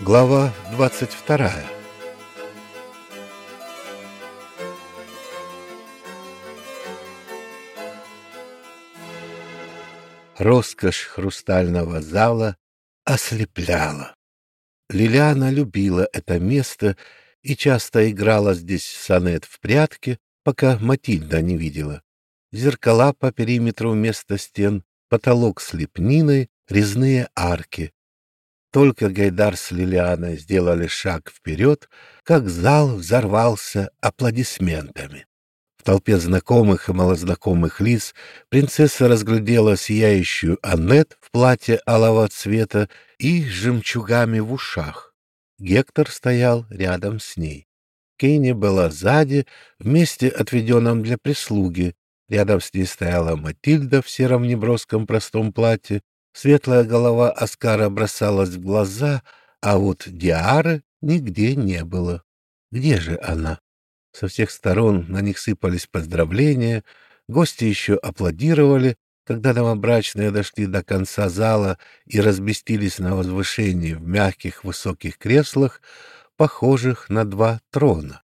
Глава 22 Роскошь хрустального зала ослепляла. Лилиана любила это место и часто играла здесь сонет в прятки, пока Матильда не видела. Зеркала по периметру вместо стен, потолок с лепниной, резные арки. Только Гайдар с Лилианой сделали шаг вперед, как зал взорвался аплодисментами. В толпе знакомых и малознакомых лиц принцесса разглядела сияющую Аннет в платье алого цвета и с жемчугами в ушах. Гектор стоял рядом с ней. Кейни была сзади, в месте, отведенном для прислуги. Рядом с ней стояла Матильда в сером неброском простом платье. Светлая голова Оскара бросалась в глаза, а вот Диары нигде не было. Где же она? Со всех сторон на них сыпались поздравления, гости еще аплодировали, когда новобрачные дошли до конца зала и разместились на возвышении в мягких высоких креслах, похожих на два трона.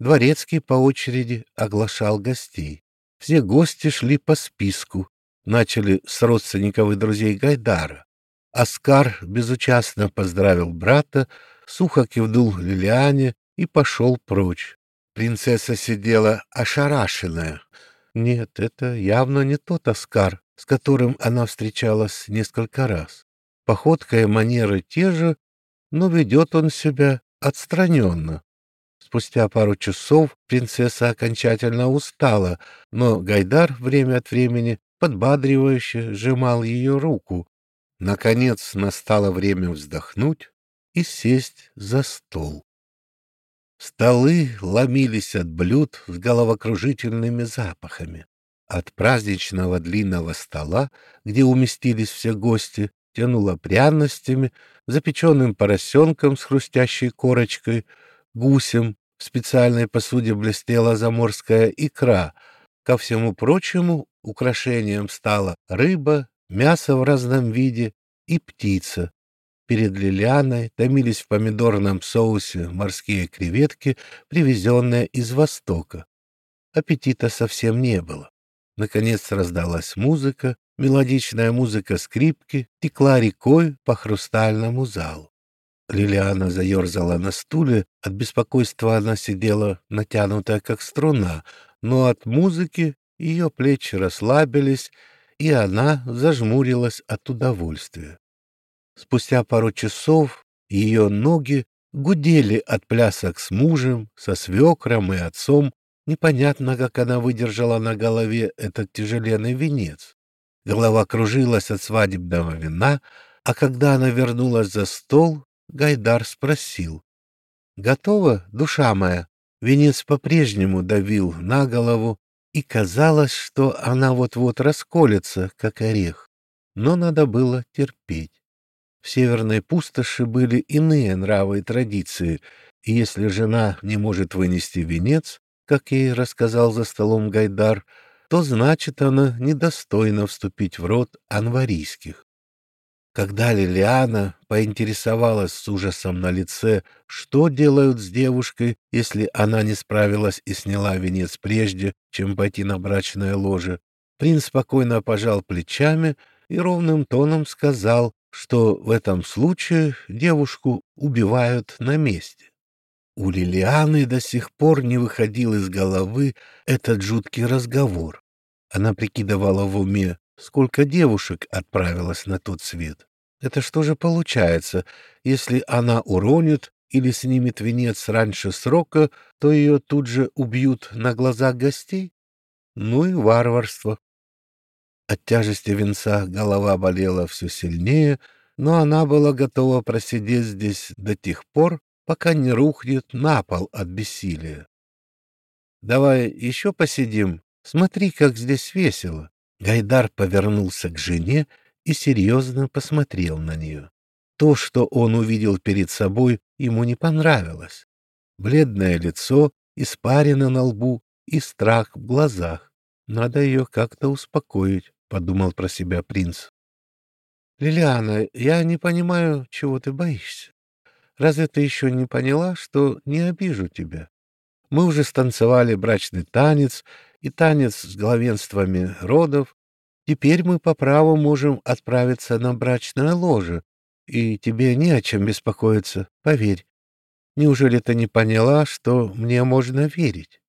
Дворецкий по очереди оглашал гостей. Все гости шли по списку, начали с родственников и друзей Гайдара. Оскар безучастно поздравил брата, сухо кивнул Лилиане и пошел прочь. Принцесса сидела ошарашенная. Нет, это явно не тот Оскар, с которым она встречалась несколько раз. Походка и манеры те же, но ведет он себя отстраненно. Спустя пару часов принцесса окончательно устала, но Гайдар время от времени подбадривающе сжимал ее руку. Наконец настало время вздохнуть и сесть за стол. Столы ломились от блюд с головокружительными запахами. От праздничного длинного стола, где уместились все гости, тянуло пряностями, запеченным поросенком с хрустящей корочкой, гусем, в специальной посуде блестела заморская икра. Ко всему прочему украшением стала рыба, мясо в разном виде и птица, Перед Лилианой томились в помидорном соусе морские креветки, привезенные из Востока. Аппетита совсем не было. Наконец раздалась музыка, мелодичная музыка скрипки текла рекой по хрустальному залу. Лилиана заерзала на стуле, от беспокойства она сидела натянутая, как струна, но от музыки ее плечи расслабились, и она зажмурилась от удовольствия. Спустя пару часов ее ноги гудели от плясок с мужем, со свекром и отцом. Непонятно, как она выдержала на голове этот тяжеленный венец. Голова кружилась от свадебного вина, а когда она вернулась за стол, Гайдар спросил. — Готова, душа моя? Венец по-прежнему давил на голову, и казалось, что она вот-вот расколется, как орех. Но надо было терпеть. В северной пустоши были иные нравы и традиции, и если жена не может вынести венец, как ей рассказал за столом Гайдар, то значит она недостойна вступить в род анварийских. Когда Лилиана поинтересовалась с ужасом на лице, что делают с девушкой, если она не справилась и сняла венец прежде, чем пойти на брачное ложе, принц спокойно пожал плечами и ровным тоном сказал, что в этом случае девушку убивают на месте. У Лилианы до сих пор не выходил из головы этот жуткий разговор. Она прикидывала в уме, сколько девушек отправилось на тот свет. Это что же получается, если она уронит или снимет венец раньше срока, то ее тут же убьют на глазах гостей? Ну и варварство. От тяжести венца голова болела все сильнее, но она была готова просидеть здесь до тех пор, пока не рухнет на пол от бессилия. «Давай еще посидим. Смотри, как здесь весело». Гайдар повернулся к жене и серьезно посмотрел на нее. То, что он увидел перед собой, ему не понравилось. Бледное лицо, испарина на лбу и страх в глазах. Надо ее как-то успокоить подумал про себя принц. Лилиана, я не понимаю, чего ты боишься. Разве ты еще не поняла, что не обижу тебя? Мы уже станцевали брачный танец и танец с главенствами родов. Теперь мы по праву можем отправиться на брачное ложе, и тебе не о чем беспокоиться, поверь. Неужели ты не поняла, что мне можно верить?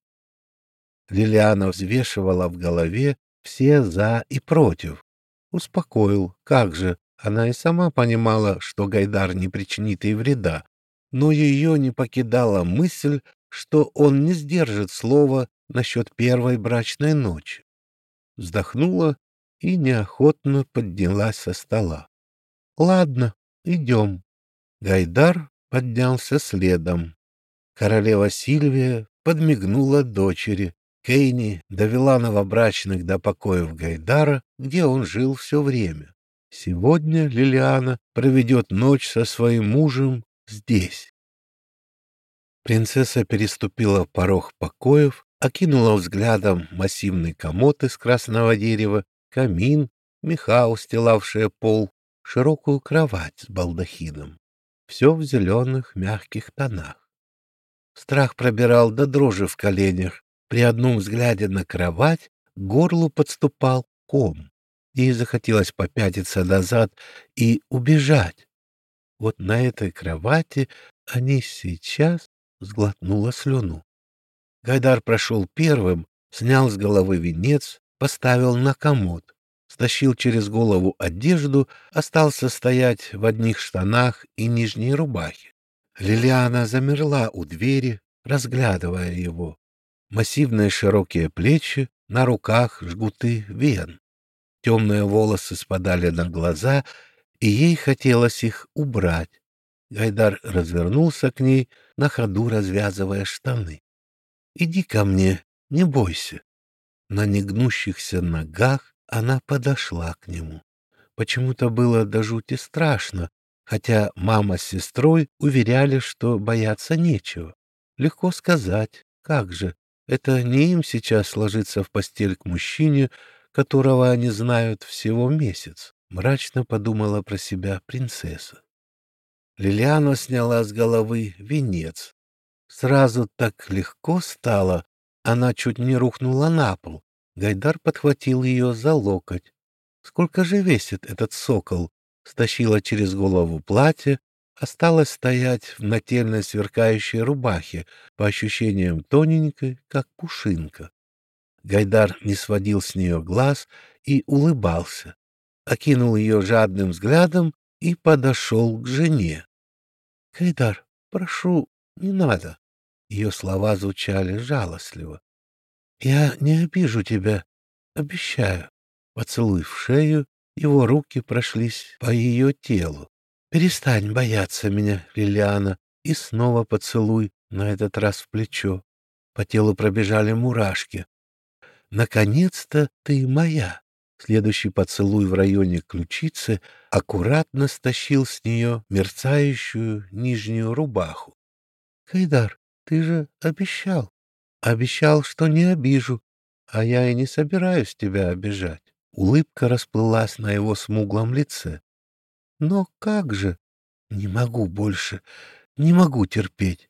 Лилиана взвешивала в голове все «за» и «против». Успокоил, как же, она и сама понимала, что Гайдар не причинит ей вреда, но ее не покидала мысль, что он не сдержит слова насчет первой брачной ночи. Вздохнула и неохотно поднялась со стола. — Ладно, идем. Гайдар поднялся следом. Королева Сильвия подмигнула дочери, Кейни довела новобрачных до покоев Гайдара, где он жил все время. Сегодня Лилиана проведет ночь со своим мужем здесь. Принцесса переступила порог покоев, окинула взглядом массивный комод из красного дерева, камин, меха, устилавшие пол, широкую кровать с балдахином. Все в зеленых мягких тонах. Страх пробирал до дрожи в коленях, при одном взгляде на кровать к горлу подступал ком. Ей захотелось попятиться назад и убежать. Вот на этой кровати они сейчас сглотнула слюну. Гайдар прошел первым, снял с головы венец, поставил на комод, стащил через голову одежду, остался стоять в одних штанах и нижней рубахе. Лилиана замерла у двери, разглядывая его массивные широкие плечи, на руках жгуты вен. Темные волосы спадали на глаза, и ей хотелось их убрать. Гайдар развернулся к ней, на ходу развязывая штаны. — Иди ко мне, не бойся. На негнущихся ногах она подошла к нему. Почему-то было до жути страшно, хотя мама с сестрой уверяли, что бояться нечего. Легко сказать, как же, это не им сейчас ложиться в постель к мужчине, которого они знают всего месяц, мрачно подумала про себя принцесса. Лилиана сняла с головы венец. Сразу так легко стало, она чуть не рухнула на пол. Гайдар подхватил ее за локоть. Сколько же весит этот сокол? Стащила через голову платье, осталась стоять в нательной сверкающей рубахе, по ощущениям тоненькой, как пушинка. Гайдар не сводил с нее глаз и улыбался, окинул ее жадным взглядом и подошел к жене. — Гайдар, прошу, не надо. Ее слова звучали жалостливо. — Я не обижу тебя, обещаю. Поцелуй в шею, его руки прошлись по ее телу. Перестань бояться меня, Лилиана, и снова поцелуй, на этот раз в плечо. По телу пробежали мурашки. Наконец-то ты моя. Следующий поцелуй в районе ключицы аккуратно стащил с нее мерцающую нижнюю рубаху. Кайдар, ты же обещал. Обещал, что не обижу, а я и не собираюсь тебя обижать. Улыбка расплылась на его смуглом лице. Но как же? Не могу больше, не могу терпеть.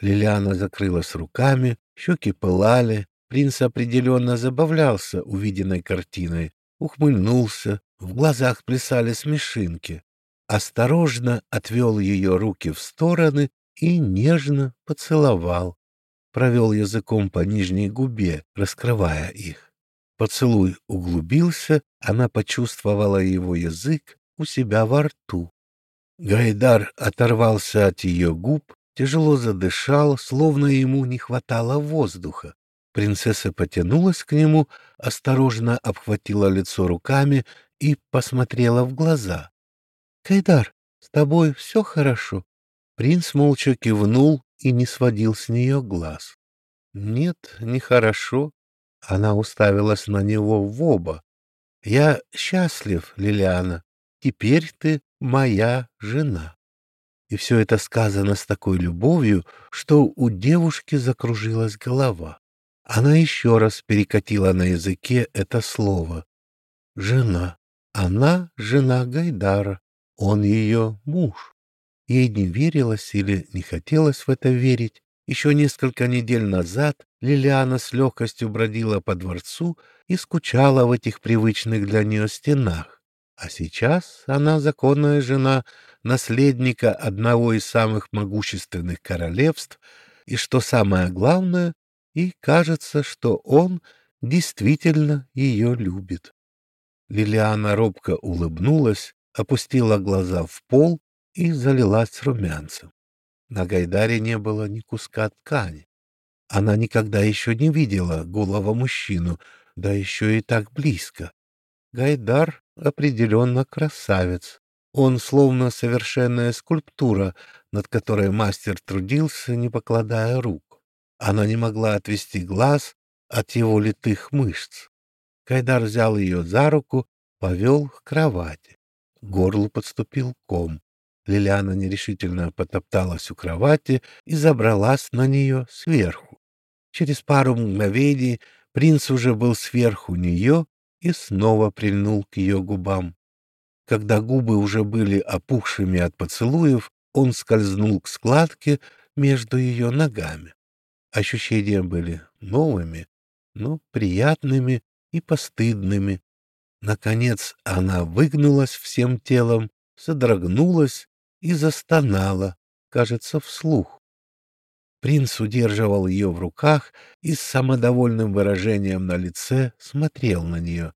Лилиана закрылась руками, щеки пылали. Принц определенно забавлялся увиденной картиной, ухмыльнулся, в глазах плясали смешинки. Осторожно отвел ее руки в стороны и нежно поцеловал. Провел языком по нижней губе, раскрывая их. Поцелуй углубился, она почувствовала его язык, у себя во рту. Гайдар оторвался от ее губ, тяжело задышал, словно ему не хватало воздуха. Принцесса потянулась к нему, осторожно обхватила лицо руками и посмотрела в глаза. — Кайдар, с тобой все хорошо? Принц молча кивнул и не сводил с нее глаз. — Нет, нехорошо. Она уставилась на него в оба. — Я счастлив, Лилиана. Теперь ты моя жена. И все это сказано с такой любовью, что у девушки закружилась голова. Она еще раз перекатила на языке это слово. Жена. Она жена Гайдара. Он ее муж. Ей не верилось или не хотелось в это верить. Еще несколько недель назад Лилиана с легкостью бродила по дворцу и скучала в этих привычных для нее стенах. А сейчас она законная жена наследника одного из самых могущественных королевств, и, что самое главное, и кажется, что он действительно ее любит. Лилиана робко улыбнулась, опустила глаза в пол и залилась румянцем. На Гайдаре не было ни куска ткани. Она никогда еще не видела голого мужчину, да еще и так близко. Гайдар определенно красавец. Он словно совершенная скульптура, над которой мастер трудился, не покладая рук. Она не могла отвести глаз от его литых мышц. Гайдар взял ее за руку, повел к кровати. К горлу подступил ком. Лилиана нерешительно потопталась у кровати и забралась на нее сверху. Через пару мгновений принц уже был сверху нее и снова прильнул к ее губам. Когда губы уже были опухшими от поцелуев, он скользнул к складке между ее ногами. Ощущения были новыми, но приятными и постыдными. Наконец она выгнулась всем телом, содрогнулась и застонала, кажется, вслух. Принц удерживал ее в руках и с самодовольным выражением на лице смотрел на нее.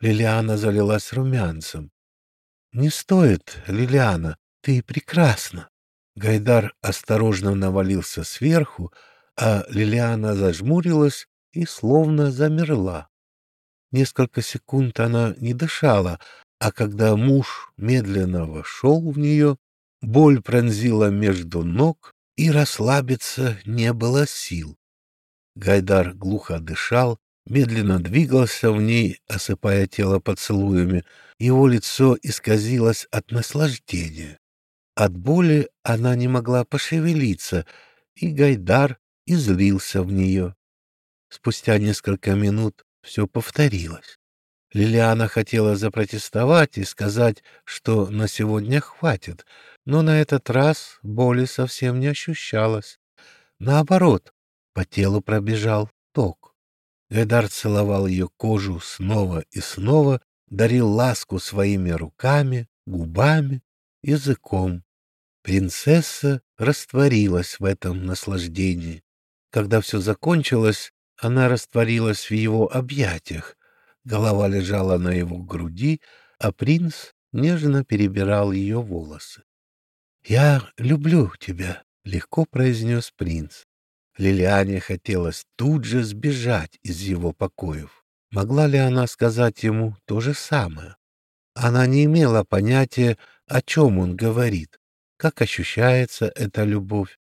Лилиана залилась румянцем. — Не стоит, Лилиана, ты прекрасна. Гайдар осторожно навалился сверху, а Лилиана зажмурилась и словно замерла. Несколько секунд она не дышала, а когда муж медленно вошел в нее, Боль пронзила между ног, и расслабиться не было сил. Гайдар глухо дышал, медленно двигался в ней, осыпая тело поцелуями. Его лицо исказилось от наслаждения. От боли она не могла пошевелиться, и Гайдар излился в нее. Спустя несколько минут все повторилось. Лилиана хотела запротестовать и сказать, что на сегодня хватит, но на этот раз боли совсем не ощущалось. Наоборот, по телу пробежал ток. Гайдар целовал ее кожу снова и снова, дарил ласку своими руками, губами, языком. Принцесса растворилась в этом наслаждении. Когда все закончилось, она растворилась в его объятиях, Голова лежала на его груди, а принц нежно перебирал ее волосы. «Я люблю тебя», — легко произнес принц. Лилиане хотелось тут же сбежать из его покоев. Могла ли она сказать ему то же самое? Она не имела понятия, о чем он говорит, как ощущается эта любовь.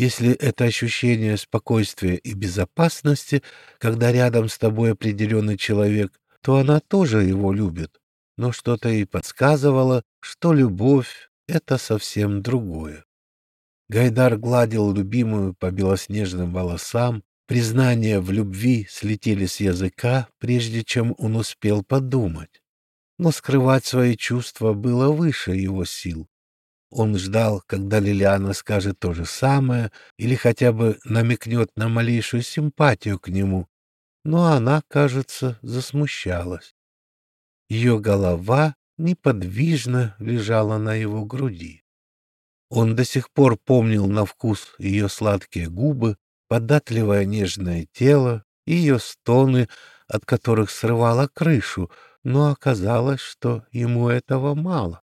Если это ощущение спокойствия и безопасности, когда рядом с тобой определенный человек, то она тоже его любит. Но что-то ей подсказывало, что любовь — это совсем другое. Гайдар гладил любимую по белоснежным волосам, признания в любви слетели с языка, прежде чем он успел подумать. Но скрывать свои чувства было выше его сил. Он ждал, когда Лилиана скажет то же самое или хотя бы намекнет на малейшую симпатию к нему, но она, кажется, засмущалась. Ее голова неподвижно лежала на его груди. Он до сих пор помнил на вкус ее сладкие губы, податливое нежное тело, ее стоны, от которых срывало крышу, но оказалось, что ему этого мало.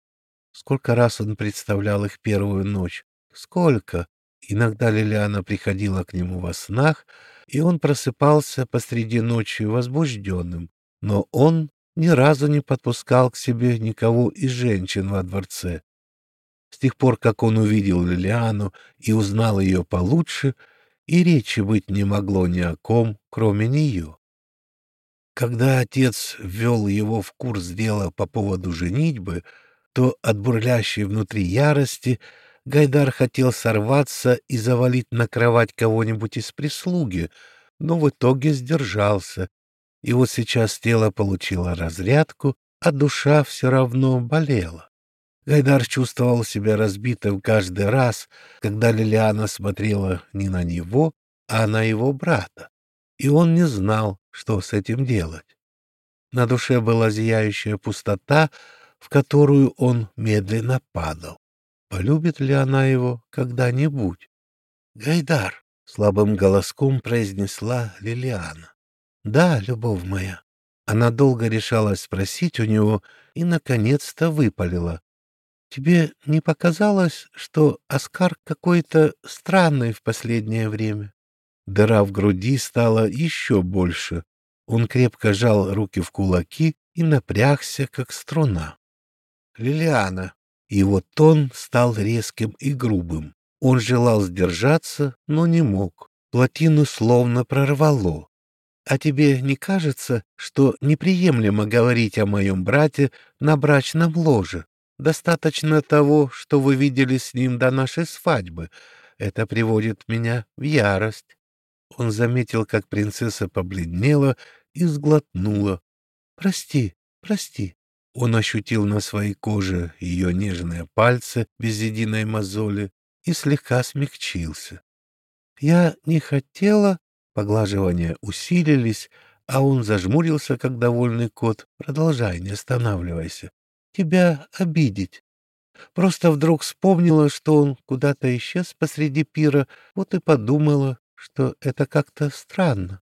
Сколько раз он представлял их первую ночь? Сколько? Иногда Лилиана приходила к нему во снах, и он просыпался посреди ночи возбужденным, но он ни разу не подпускал к себе никого из женщин во дворце. С тех пор, как он увидел Лилиану и узнал ее получше, и речи быть не могло ни о ком, кроме нее. Когда отец ввел его в курс дела по поводу женитьбы, то от бурлящей внутри ярости Гайдар хотел сорваться и завалить на кровать кого-нибудь из прислуги, но в итоге сдержался. И вот сейчас тело получило разрядку, а душа все равно болела. Гайдар чувствовал себя разбитым каждый раз, когда Лилиана смотрела не на него, а на его брата, и он не знал, что с этим делать. На душе была зияющая пустота, в которую он медленно падал. Полюбит ли она его когда-нибудь? «Гайдар!» — слабым голоском произнесла Лилиана. «Да, любовь моя». Она долго решалась спросить у него и, наконец-то, выпалила. «Тебе не показалось, что Оскар какой-то странный в последнее время?» Дыра в груди стала еще больше. Он крепко жал руки в кулаки и напрягся, как струна. «Лилиана!» Его тон стал резким и грубым. Он желал сдержаться, но не мог. Плотину словно прорвало. А тебе не кажется, что неприемлемо говорить о моем брате на брачном ложе? Достаточно того, что вы видели с ним до нашей свадьбы. Это приводит меня в ярость. Он заметил, как принцесса побледнела и сглотнула. «Прости, прости». Он ощутил на своей коже ее нежные пальцы без единой мозоли и слегка смягчился. «Я не хотела...» Поглаживания усилились, а он зажмурился, как довольный кот. «Продолжай, не останавливайся. Тебя обидеть. Просто вдруг вспомнила, что он куда-то исчез посреди пира, вот и подумала, что это как-то странно.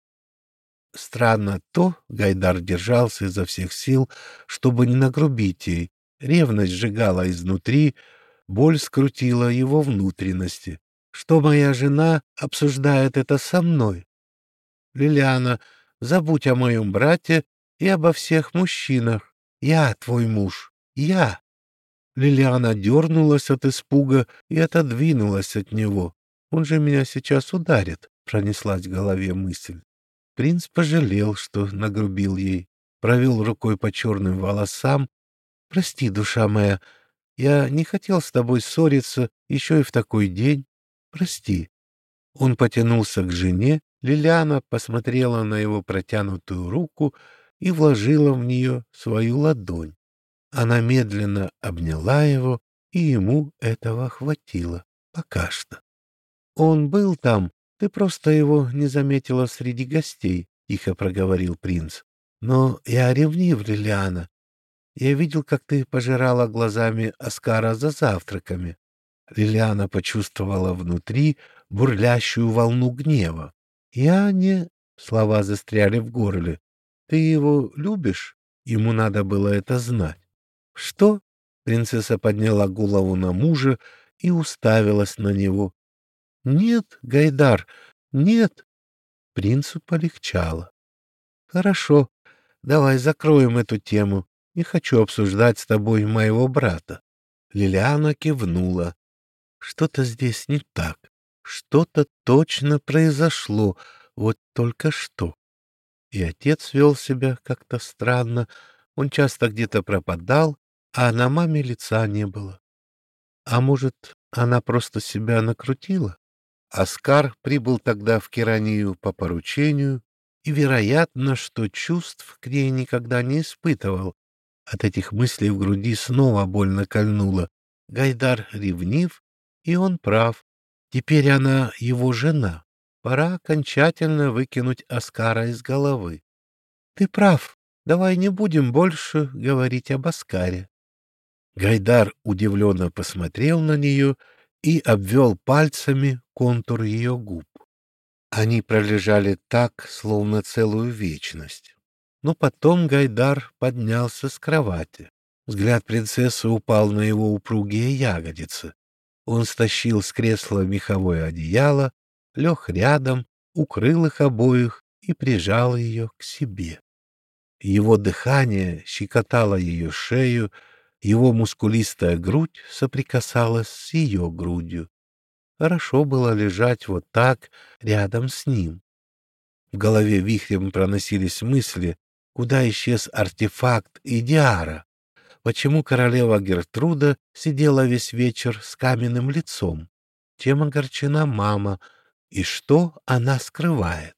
Странно то, Гайдар держался изо всех сил, чтобы не нагрубить ей. Ревность сжигала изнутри, боль скрутила его внутренности. Что моя жена обсуждает это со мной? Лилиана, забудь о моем брате и обо всех мужчинах. Я твой муж. Я. Лилиана дернулась от испуга и отодвинулась от него. Он же меня сейчас ударит, пронеслась в голове мысль. Принц пожалел, что нагрубил ей, провел рукой по черным волосам. «Прости, душа моя, я не хотел с тобой ссориться еще и в такой день. Прости». Он потянулся к жене, Лилиана посмотрела на его протянутую руку и вложила в нее свою ладонь. Она медленно обняла его, и ему этого хватило пока что. Он был там, ты просто его не заметила среди гостей, — тихо проговорил принц. Но я ревнив, Лилиана. Я видел, как ты пожирала глазами Оскара за завтраками. Лилиана почувствовала внутри бурлящую волну гнева. Я не... Слова застряли в горле. Ты его любишь? Ему надо было это знать. Что? Принцесса подняла голову на мужа и уставилась на него. Нет, Гайдар, нет. Принцу полегчало. Хорошо, давай закроем эту тему. Не хочу обсуждать с тобой моего брата. Лилиана кивнула. Что-то здесь не так. Что-то точно произошло, вот только что. И отец вел себя как-то странно. Он часто где-то пропадал, а на маме лица не было. А может, она просто себя накрутила? Оскар прибыл тогда в Керанию по поручению и, вероятно, что чувств к ней никогда не испытывал. От этих мыслей в груди снова больно кольнуло. Гайдар ревнив, и он прав. Теперь она его жена. Пора окончательно выкинуть Оскара из головы. Ты прав. Давай не будем больше говорить об Оскаре. Гайдар удивленно посмотрел на нее и обвел пальцами контур ее губ. Они пролежали так, словно целую вечность. Но потом Гайдар поднялся с кровати. Взгляд принцессы упал на его упругие ягодицы. Он стащил с кресла меховое одеяло, лег рядом, укрыл их обоих и прижал ее к себе. Его дыхание щекотало ее шею, его мускулистая грудь соприкасалась с ее грудью. Хорошо было лежать вот так, рядом с ним. В голове вихрем проносились мысли, куда исчез артефакт Идиара, почему королева Гертруда сидела весь вечер с каменным лицом, чем огорчена мама и что она скрывает.